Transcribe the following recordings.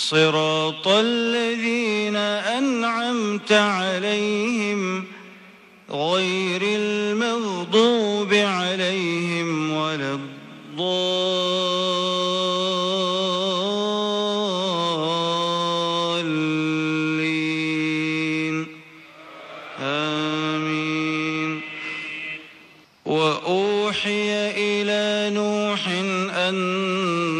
صراط الذين أنعمت عليهم غير المغضوب عليهم ولا الضالين. آمين. وأوحي إلى نوح أنه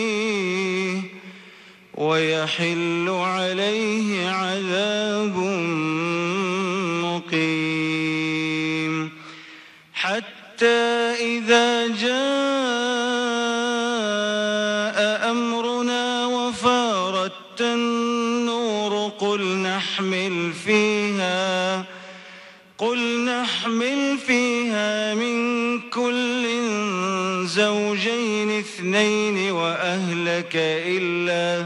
ويحل عليه عذاب مقيم. حتى إذا جاء أمرنا وفارت النور قل نحمل فيها قل نحمل فيها من كل زوجين اثنين وأهلك إلا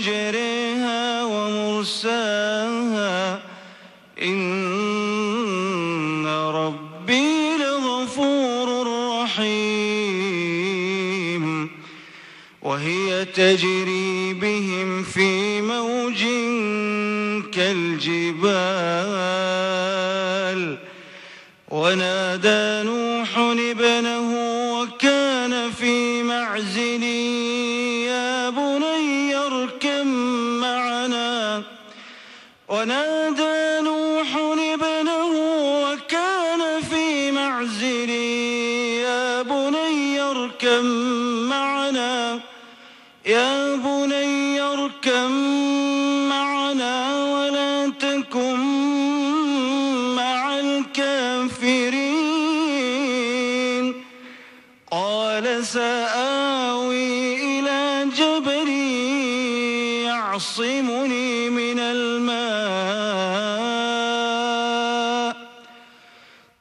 مجريها ومرساها. إن ربي لغفور رحيم. وهي تجري بهم في موج كالجبال. ونادى نوح ابنه وكان في معزل يا بني ونادى نوح ابنه وكان في معزل يا بني اركب معنا يا بني اركب معنا ولا تكن مع الكافرين. قال سآوي إلى جبل يعصمني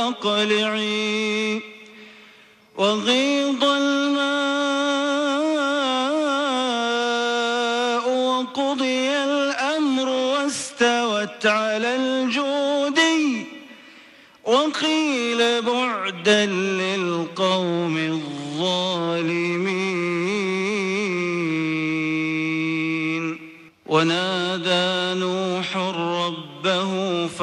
سماء أقلعي وغيض الماء وقضي الأمر واستوت على الجودي وقيل بعدا للقوم الظالمين. ونادى نوح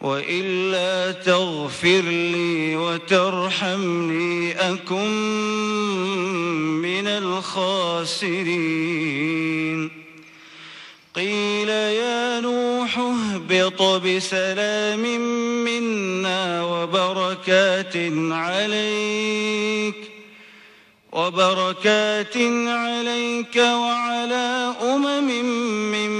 وإلا تغفر لي وترحمني أكن من الخاسرين. قيل يا نوح اهبط بسلام منا وبركات عليك وبركات عليك وعلى أمم ممن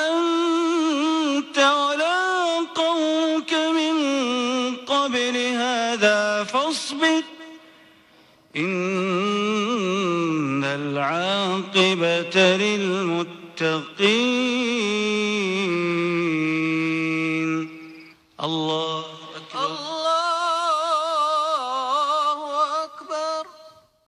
العاقبة للمتقين. الله